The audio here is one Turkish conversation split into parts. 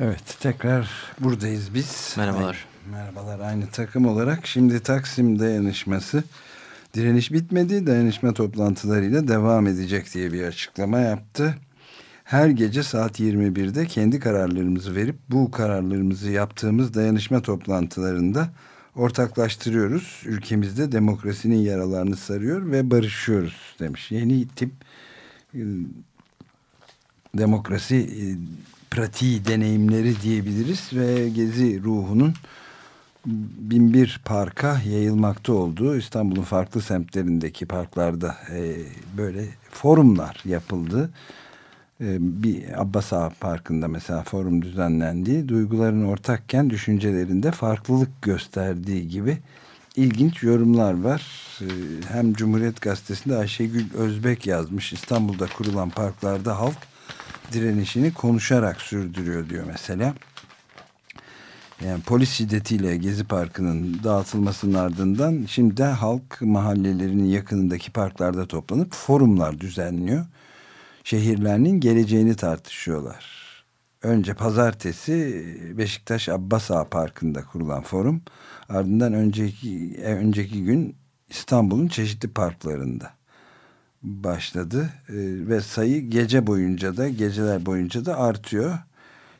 Evet tekrar buradayız biz. Merhabalar. merhabalar aynı takım olarak. Şimdi Taksim dayanışması direniş bitmedi. Dayanışma toplantılarıyla devam edecek diye bir açıklama yaptı. Her gece saat 21'de kendi kararlarımızı verip bu kararlarımızı yaptığımız dayanışma toplantılarında ortaklaştırıyoruz. Ülkemizde demokrasinin yaralarını sarıyor ve barışıyoruz demiş. Yeni tip ıı, demokrasi ıı, pratiği deneyimleri diyebiliriz ve gezi ruhunun binbir parka yayılmakta olduğu İstanbul'un farklı semtlerindeki parklarda e, böyle forumlar yapıldı. E, bir Abbas Ağa Parkı'nda mesela forum düzenlendi. Duyguların ortakken düşüncelerinde farklılık gösterdiği gibi ilginç yorumlar var. E, hem Cumhuriyet Gazetesi'nde Ayşegül Özbek yazmış İstanbul'da kurulan parklarda halk direnişini konuşarak sürdürüyor diyor mesela. Yani polis şiddetiyle Gezi Parkı'nın dağıtılmasının ardından şimdi de halk mahallelerinin yakınındaki parklarda toplanıp forumlar düzenliyor. Şehirlerinin geleceğini tartışıyorlar. Önce pazartesi Beşiktaş Abbas Ağa Parkı'nda kurulan forum. Ardından önceki önceki gün İstanbul'un çeşitli parklarında başladı e, ve sayı gece boyunca da geceler boyunca da artıyor.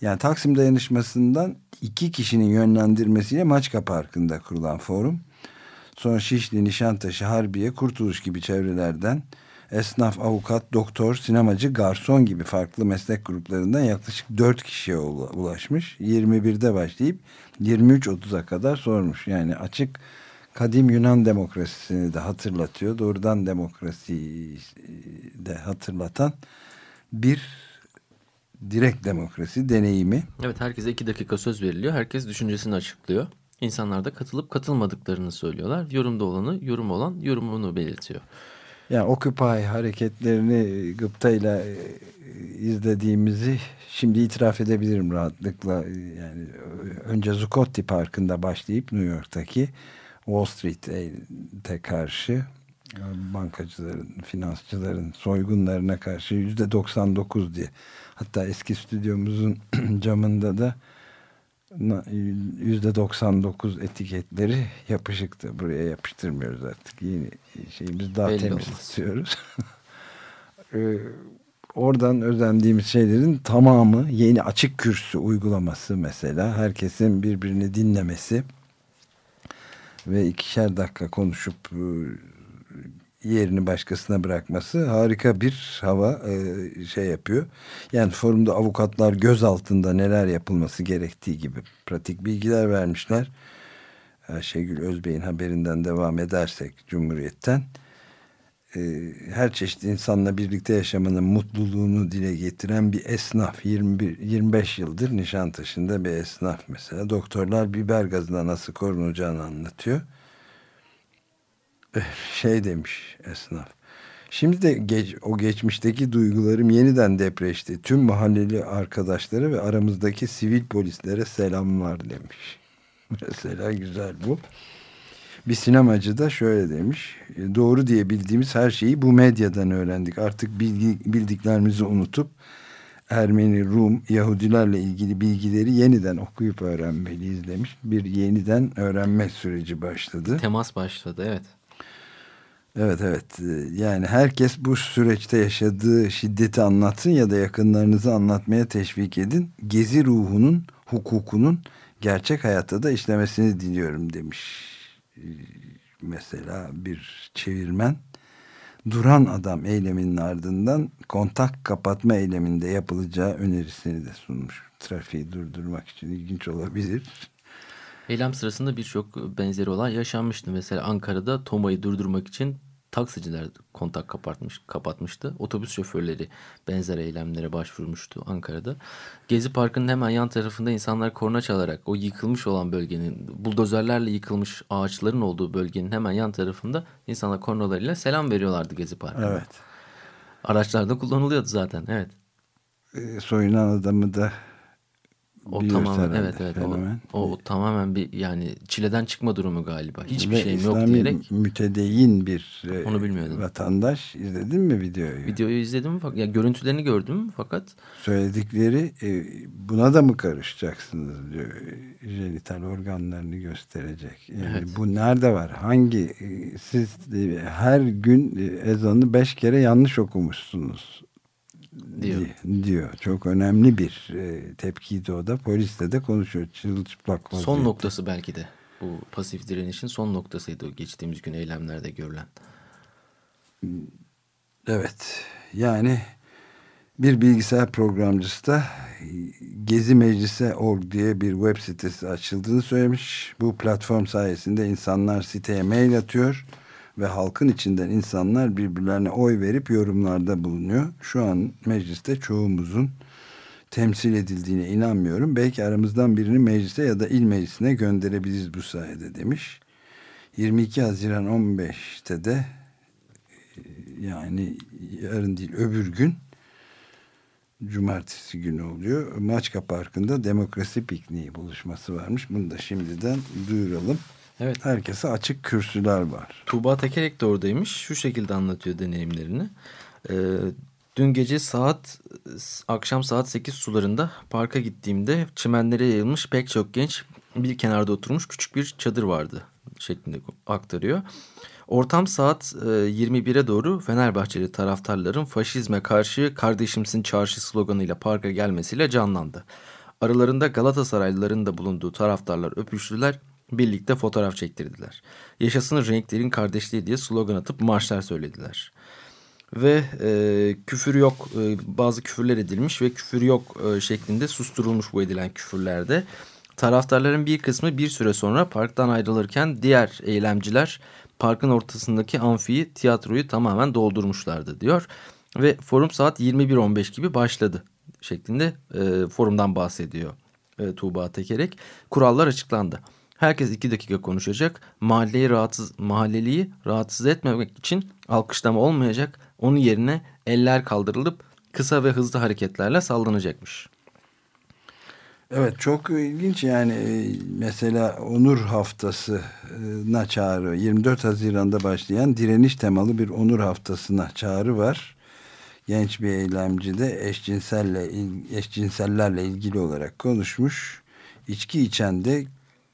Yani Taksim dayanışmasından iki kişinin yönlendirmesiyle Maçka Parkı'nda kurulan forum. Sonra Şişli, Nişantaşı, Harbiye, Kurtuluş gibi çevrelerden esnaf, avukat, doktor, sinemacı, garson gibi farklı meslek gruplarından yaklaşık dört kişiye ulaşmış. 21'de başlayıp 23.30'a kadar sormuş. Yani açık kadim Yunan demokrasisini de hatırlatıyor. Doğrudan demokrasiyi de hatırlatan bir direkt demokrasi deneyimi. Evet herkese iki dakika söz veriliyor. Herkes düşüncesini açıklıyor. İnsanlar da katılıp katılmadıklarını söylüyorlar. Yorumda olanı, yorum olan yorumunu belirtiyor. Yani Occupy hareketlerini gıptayla e, izlediğimizi şimdi itiraf edebilirim rahatlıkla. Yani önce Zuccotti Parkı'nda başlayıp New York'taki Wall Street'e karşı bankacıların, finansçıların soygunlarına karşı yüzde 99 diye. Hatta eski stüdyomuzun camında da yüzde 99 etiketleri yapışıktı. Buraya yapıştırmıyoruz artık. Yeni şeyimiz daha Belli temiz olmaz. tutuyoruz. ee, oradan özendiğimiz şeylerin tamamı yeni açık kürsü uygulaması mesela. Herkesin birbirini dinlemesi ve ikişer dakika konuşup e, yerini başkasına bırakması harika bir hava e, şey yapıyor. Yani forumda avukatlar göz altında neler yapılması gerektiği gibi pratik bilgiler vermişler. Ayşegül Özbey'in haberinden devam edersek Cumhuriyet'ten her çeşit insanla birlikte yaşamanın mutluluğunu dile getiren bir esnaf. 21 25 yıldır Nişantaşı'nda bir esnaf mesela. Doktorlar biber gazına nasıl korunacağını anlatıyor. Eh, şey demiş esnaf. Şimdi de geç, o geçmişteki duygularım yeniden depreşti. Tüm mahalleli arkadaşları ve aramızdaki sivil polislere selamlar demiş. Mesela güzel bu bir sinemacı da şöyle demiş. E, doğru diye bildiğimiz her şeyi bu medyadan öğrendik. Artık bilgi, bildiklerimizi unutup Ermeni, Rum, Yahudilerle ilgili bilgileri yeniden okuyup öğrenmeliyiz demiş. Bir yeniden öğrenme süreci başladı. Temas başladı evet. Evet evet e, yani herkes bu süreçte yaşadığı şiddeti anlatsın ya da yakınlarınızı anlatmaya teşvik edin. Gezi ruhunun, hukukunun gerçek hayatta da işlemesini diliyorum demiş mesela bir çevirmen duran adam eyleminin ardından kontak kapatma eyleminde yapılacağı önerisini de sunmuş. Trafiği durdurmak için ilginç olabilir. Eylem sırasında birçok benzeri olay yaşanmıştı. Mesela Ankara'da Toma'yı durdurmak için taksiciler kontak kapatmış, kapatmıştı. Otobüs şoförleri benzer eylemlere başvurmuştu Ankara'da. Gezi Parkı'nın hemen yan tarafında insanlar korna çalarak o yıkılmış olan bölgenin, buldozerlerle yıkılmış ağaçların olduğu bölgenin hemen yan tarafında insanlar kornalarıyla selam veriyorlardı Gezi Parkı'na. Evet. Araçlarda kullanılıyordu zaten, evet. E, soyunan adamı da o tamamen evet evet fenomen. o, o tamamen bir yani çileden çıkma durumu galiba. Hiçbir Ve şeyim İslami yok diyerek. mütedeyyin bir e, Onu bilmiyordum. vatandaş. izledin mi videoyu? Videoyu izledim fakat ya görüntülerini gördüm fakat söyledikleri e, buna da mı karışacaksınız diyor. Jenital organlarını gösterecek. Yani Evet. bu nerede var? Hangi e, siz e, her gün e, ezanı beş kere yanlış okumuşsunuz diyor. di- diyor. Çok önemli bir e, tepkiydi o da. Polisle de konuşuyor. Çırılçıplak Son vaziyette. noktası belki de. Bu pasif direnişin son noktasıydı o geçtiğimiz gün eylemlerde görülen. Evet. Yani bir bilgisayar programcısı da Gezi Meclisi org diye bir web sitesi açıldığını söylemiş. Bu platform sayesinde insanlar siteye mail atıyor ve halkın içinden insanlar birbirlerine oy verip yorumlarda bulunuyor. Şu an mecliste çoğumuzun temsil edildiğine inanmıyorum. Belki aramızdan birini meclise ya da il meclisine gönderebiliriz bu sayede demiş. 22 Haziran 15'te de yani yarın değil öbür gün cumartesi günü oluyor. Maçka Parkı'nda demokrasi pikniği buluşması varmış. Bunu da şimdiden duyuralım. Evet. Herkese açık kürsüler var. Tuğba Tekerek de oradaymış. Şu şekilde anlatıyor deneyimlerini. Ee, dün gece saat akşam saat 8 sularında parka gittiğimde çimenlere yayılmış pek çok genç bir kenarda oturmuş küçük bir çadır vardı şeklinde aktarıyor. Ortam saat e, 21'e doğru Fenerbahçeli taraftarların faşizme karşı kardeşimsin çarşı sloganıyla parka gelmesiyle canlandı. Aralarında Galatasaraylıların da bulunduğu taraftarlar öpüştüler, birlikte fotoğraf çektirdiler. Yaşasın renklerin kardeşliği diye slogan atıp marşlar söylediler. Ve e, küfür yok, e, bazı küfürler edilmiş ve küfür yok e, şeklinde susturulmuş bu edilen küfürlerde. Taraftarların bir kısmı bir süre sonra parktan ayrılırken diğer eylemciler parkın ortasındaki amfiyi, tiyatroyu tamamen doldurmuşlardı diyor. Ve forum saat 21.15 gibi başladı şeklinde e, forumdan bahsediyor e, Tuğba Tekerek. Kurallar açıklandı. Herkes iki dakika konuşacak. Mahalleyi rahatsız, mahalleliyi rahatsız etmemek için alkışlama olmayacak. Onun yerine eller kaldırılıp kısa ve hızlı hareketlerle sallanacakmış. Evet çok ilginç yani e, mesela Onur Haftası'na çağrı 24 Haziran'da başlayan direniş temalı bir Onur Haftası'na çağrı var. Genç bir eylemci de eşcinselle, eşcinsellerle ilgili olarak konuşmuş. İçki içen de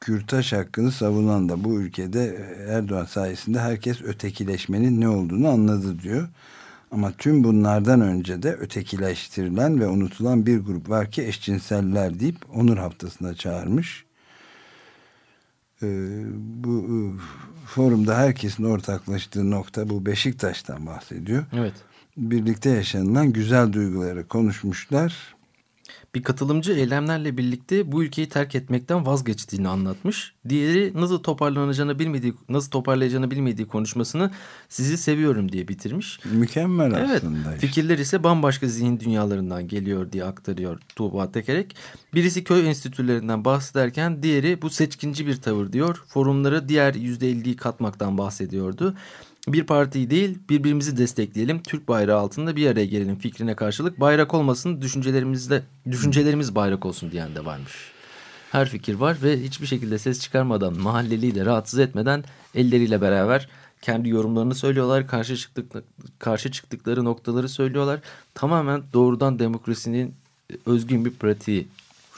kürtaj hakkını savunan da bu ülkede Erdoğan sayesinde herkes ötekileşmenin ne olduğunu anladı diyor. Ama tüm bunlardan önce de ötekileştirilen ve unutulan bir grup var ki eşcinseller deyip onur haftasına çağırmış. Ee, bu e, forumda herkesin ortaklaştığı nokta bu Beşiktaş'tan bahsediyor. Evet. Birlikte yaşanılan güzel duyguları konuşmuşlar. Bir katılımcı eylemlerle birlikte bu ülkeyi terk etmekten vazgeçtiğini anlatmış. Diğeri nasıl toparlanacağını bilmediği, nasıl toparlayacağını bilmediği konuşmasını sizi seviyorum diye bitirmiş. Mükemmel evet, aslında. Işte. Fikirler ise bambaşka zihin dünyalarından geliyor diye aktarıyor Tuğba Tekerek. Birisi köy enstitülerinden bahsederken diğeri bu seçkinci bir tavır diyor. Forumlara diğer %50'yi katmaktan bahsediyordu. Bir partiyi değil birbirimizi destekleyelim. Türk bayrağı altında bir araya gelelim fikrine karşılık bayrak olmasın düşüncelerimizde düşüncelerimiz bayrak olsun diyen de varmış. Her fikir var ve hiçbir şekilde ses çıkarmadan mahalleliyi de rahatsız etmeden elleriyle beraber kendi yorumlarını söylüyorlar. Karşı, çıktık, karşı çıktıkları noktaları söylüyorlar. Tamamen doğrudan demokrasinin özgün bir pratiği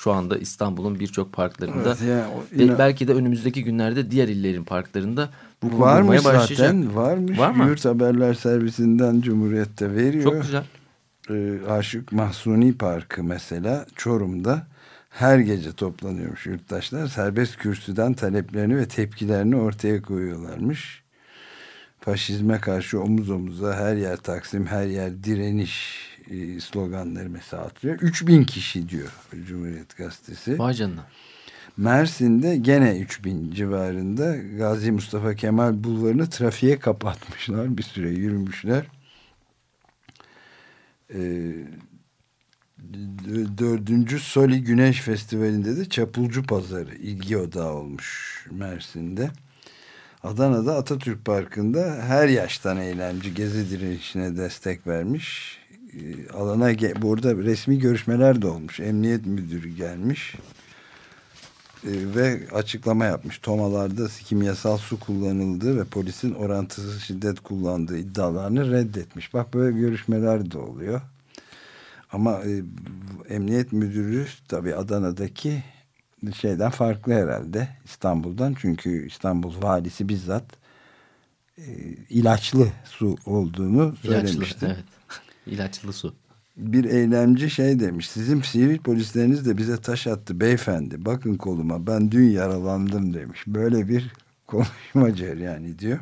şu anda İstanbul'un birçok parklarında Evet, yani inan- belki de önümüzdeki günlerde diğer illerin parklarında bu Varmış başlayacak. zaten. Varmış. Var mı? Yurt Haberler Servisinden Cumhuriyet'te veriyor. Çok güzel. Ee, Aşık Mahsuni Parkı mesela Çorum'da her gece toplanıyormuş yurttaşlar. Serbest kürsüden taleplerini ve tepkilerini ortaya koyuyorlarmış. Faşizme karşı omuz omuza her yer Taksim, her yer direniş sloganları mesela atıyor. 3000 kişi diyor Cumhuriyet Gazetesi. Vay canına. Mersin'de gene 3000 civarında Gazi Mustafa Kemal Bulvarı'nı trafiğe kapatmışlar. Bir süre yürümüşler. Ee, dördüncü Soli Güneş Festivali'nde de Çapulcu Pazarı ilgi odağı olmuş Mersin'de. Adana'da Atatürk Parkı'nda her yaştan eylemci gezi direnişine destek vermiş. Ee, alana burada resmi görüşmeler de olmuş. Emniyet müdürü gelmiş ee, ve açıklama yapmış. Tomalarda kimyasal su kullanıldığı ve polisin orantısız şiddet kullandığı iddialarını reddetmiş. Bak böyle görüşmeler de oluyor. Ama e, emniyet müdürü tabii Adana'daki şeyden farklı herhalde İstanbul'dan. Çünkü İstanbul valisi bizzat e, ilaçlı su olduğunu söylemişti. İlaçlı, evet. İlaçlı su. Bir eylemci şey demiş. Sizin sivil polisleriniz de bize taş attı beyefendi. Bakın koluma ben dün yaralandım demiş. Böyle bir konuşma yani diyor.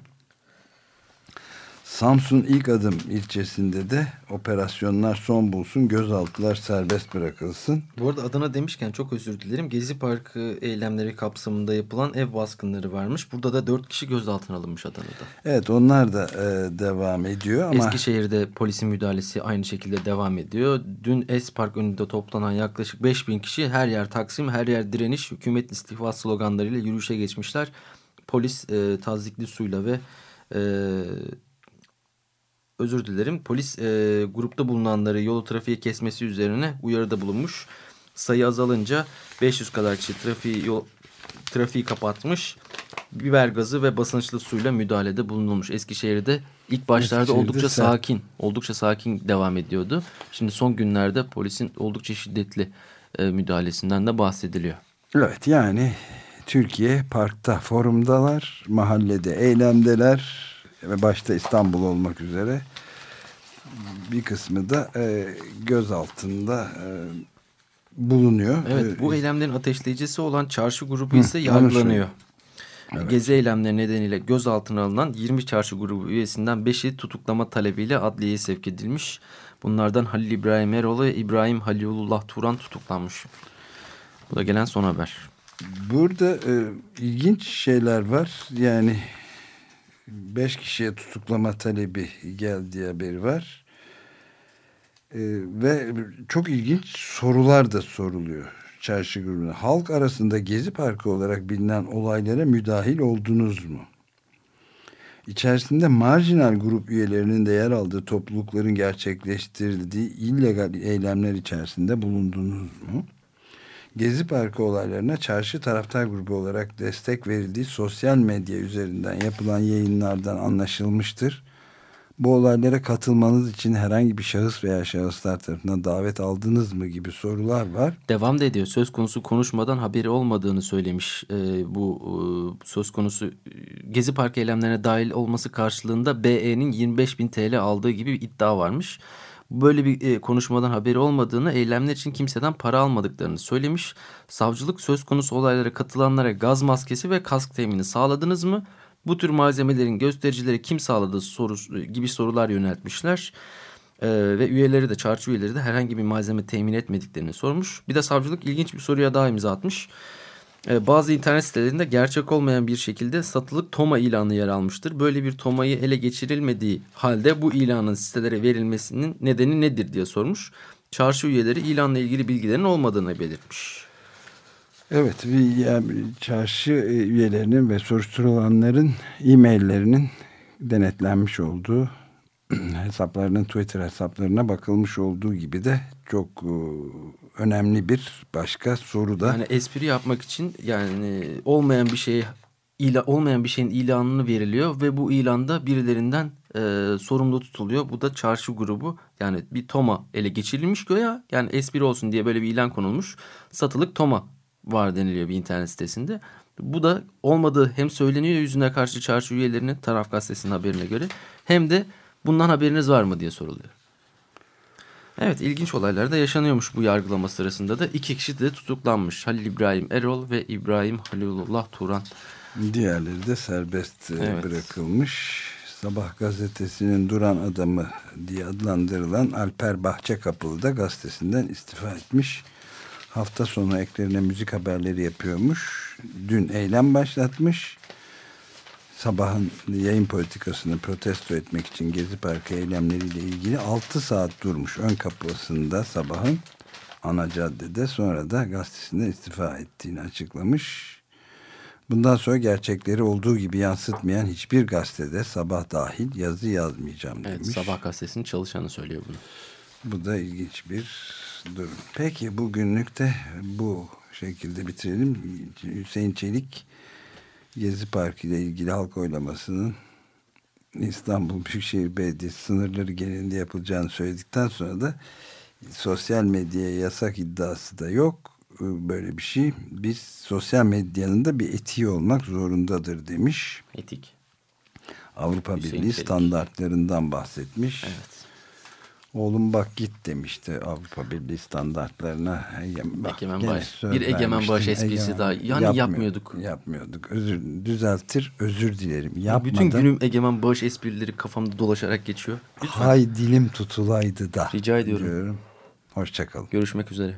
Samsun ilk adım ilçesinde de operasyonlar son bulsun, gözaltılar serbest bırakılsın. Bu arada Adana demişken çok özür dilerim. Gezi Parkı eylemleri kapsamında yapılan ev baskınları varmış. Burada da dört kişi gözaltına alınmış Adana'da. Evet onlar da e, devam ediyor ama... Eskişehir'de polisin müdahalesi aynı şekilde devam ediyor. Dün Es Park önünde toplanan yaklaşık 5000 kişi her yer Taksim, her yer direniş, hükümet istifa sloganlarıyla yürüyüşe geçmişler. Polis e, tazikli suyla ve... E, özür dilerim polis e, grupta bulunanları yolu trafiğe kesmesi üzerine uyarıda bulunmuş. Sayı azalınca 500 kadar kişi trafiği, yol, trafiği kapatmış. Biber gazı ve basınçlı suyla müdahalede bulunulmuş. Eskişehir'de ilk başlarda Eskişehir'de oldukça sen... sakin, oldukça sakin devam ediyordu. Şimdi son günlerde polisin oldukça şiddetli e, müdahalesinden de bahsediliyor. Evet yani Türkiye parkta forumdalar, mahallede eylemdeler, ve başta İstanbul olmak üzere bir kısmı da e, göz altında e, bulunuyor. Evet bu eylemlerin ateşleyicisi olan çarşı grubu ise Hı, yargılanıyor. Evet. Gezi eylemleri nedeniyle gözaltına alınan 20 çarşı grubu üyesinden 5'i tutuklama talebiyle adliyeye sevk edilmiş. Bunlardan Halil İbrahim Erol ve İbrahim Halilullah Turan tutuklanmış. Bu da gelen son haber. Burada e, ilginç şeyler var. Yani beş kişiye tutuklama talebi geldiği haberi var. Ee, ve çok ilginç sorular da soruluyor çarşı grubuna. Halk arasında Gezi Parkı olarak bilinen olaylara müdahil oldunuz mu? İçerisinde marjinal grup üyelerinin de yer aldığı toplulukların gerçekleştirdiği illegal eylemler içerisinde bulundunuz mu? Gezi Parkı olaylarına çarşı taraftar grubu olarak destek verildiği sosyal medya üzerinden yapılan yayınlardan anlaşılmıştır. Bu olaylara katılmanız için herhangi bir şahıs veya şahıslar tarafından davet aldınız mı gibi sorular var. Devam da ediyor. Söz konusu konuşmadan haberi olmadığını söylemiş. Ee, bu e, söz konusu e, Gezi Parkı eylemlerine dahil olması karşılığında BE'nin 25 bin TL aldığı gibi bir iddia varmış böyle bir e, konuşmadan haberi olmadığını, eylemler için kimseden para almadıklarını söylemiş. Savcılık söz konusu olaylara katılanlara gaz maskesi ve kask temini sağladınız mı? Bu tür malzemelerin göstericileri kim sağladı soru, gibi sorular yöneltmişler. Ee, ve üyeleri de çarşı üyeleri de herhangi bir malzeme temin etmediklerini sormuş. Bir de savcılık ilginç bir soruya daha imza atmış. Ee, bazı internet sitelerinde gerçek olmayan bir şekilde satılık TOMA ilanı yer almıştır. Böyle bir TOMA'yı ele geçirilmediği halde bu ilanın sitelere verilmesinin nedeni nedir diye sormuş. Çarşı üyeleri ilanla ilgili bilgilerin olmadığını belirtmiş. Evet, yani çarşı üyelerinin ve soruşturulanların e-maillerinin denetlenmiş olduğu hesaplarının Twitter hesaplarına bakılmış olduğu gibi de çok e, önemli bir başka soru da. Yani espri yapmak için yani olmayan bir şey ila, olmayan bir şeyin ilanını veriliyor ve bu ilanda birilerinden e, sorumlu tutuluyor. Bu da çarşı grubu yani bir Toma ele geçirilmiş göya yani espri olsun diye böyle bir ilan konulmuş. Satılık Toma var deniliyor bir internet sitesinde. Bu da olmadığı hem söyleniyor yüzüne karşı çarşı üyelerinin taraf gazetesinin haberine göre hem de bundan haberiniz var mı diye soruluyor. Evet ilginç olaylar da yaşanıyormuş bu yargılama sırasında da. iki kişi de tutuklanmış. Halil İbrahim Erol ve İbrahim Halilullah Turan. Diğerleri de serbest e, evet. bırakılmış. Sabah gazetesinin duran adamı diye adlandırılan Alper Bahçekapılı da gazetesinden istifa etmiş. hafta sonu eklerine müzik haberleri yapıyormuş. Dün eylem başlatmış. Sabahın yayın politikasını protesto etmek için Gezi Parkı eylemleriyle ilgili 6 saat durmuş ön kapısında sabahın ana caddede sonra da gazetesinden istifa ettiğini açıklamış. Bundan sonra gerçekleri olduğu gibi yansıtmayan hiçbir gazetede sabah dahil yazı yazmayacağım demiş. Evet, sabah gazetesinin çalışanı söylüyor bunu. Bu da ilginç bir durum. Peki bugünlük de bu şekilde bitirelim. Hüseyin Çelik Gezi Parkı ile ilgili halk oylamasının İstanbul Büyükşehir Belediyesi sınırları genelinde yapılacağını söyledikten sonra da sosyal medyaya yasak iddiası da yok. Böyle bir şey. Biz sosyal medyanın da bir etiği olmak zorundadır demiş. Etik. Avrupa Hüseyin Birliği Çelik. standartlarından bahsetmiş. Evet. Oğlum bak git demişti Avrupa Birliği standartlarına. Egemen baş, bir egemen baş esprisi daha. Yani yapmıyor, yapmıyorduk. Yapmıyorduk. Özür düzeltir, özür dilerim. Yapmadan, Bütün günüm egemen baş esprileri kafamda dolaşarak geçiyor. Lütfen. Hay dilim tutulaydı da. Rica ediyorum. Diyorum. Hoşçakalın. Görüşmek üzere.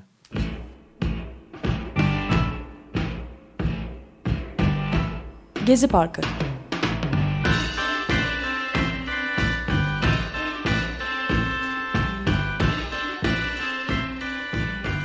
Gezi Parkı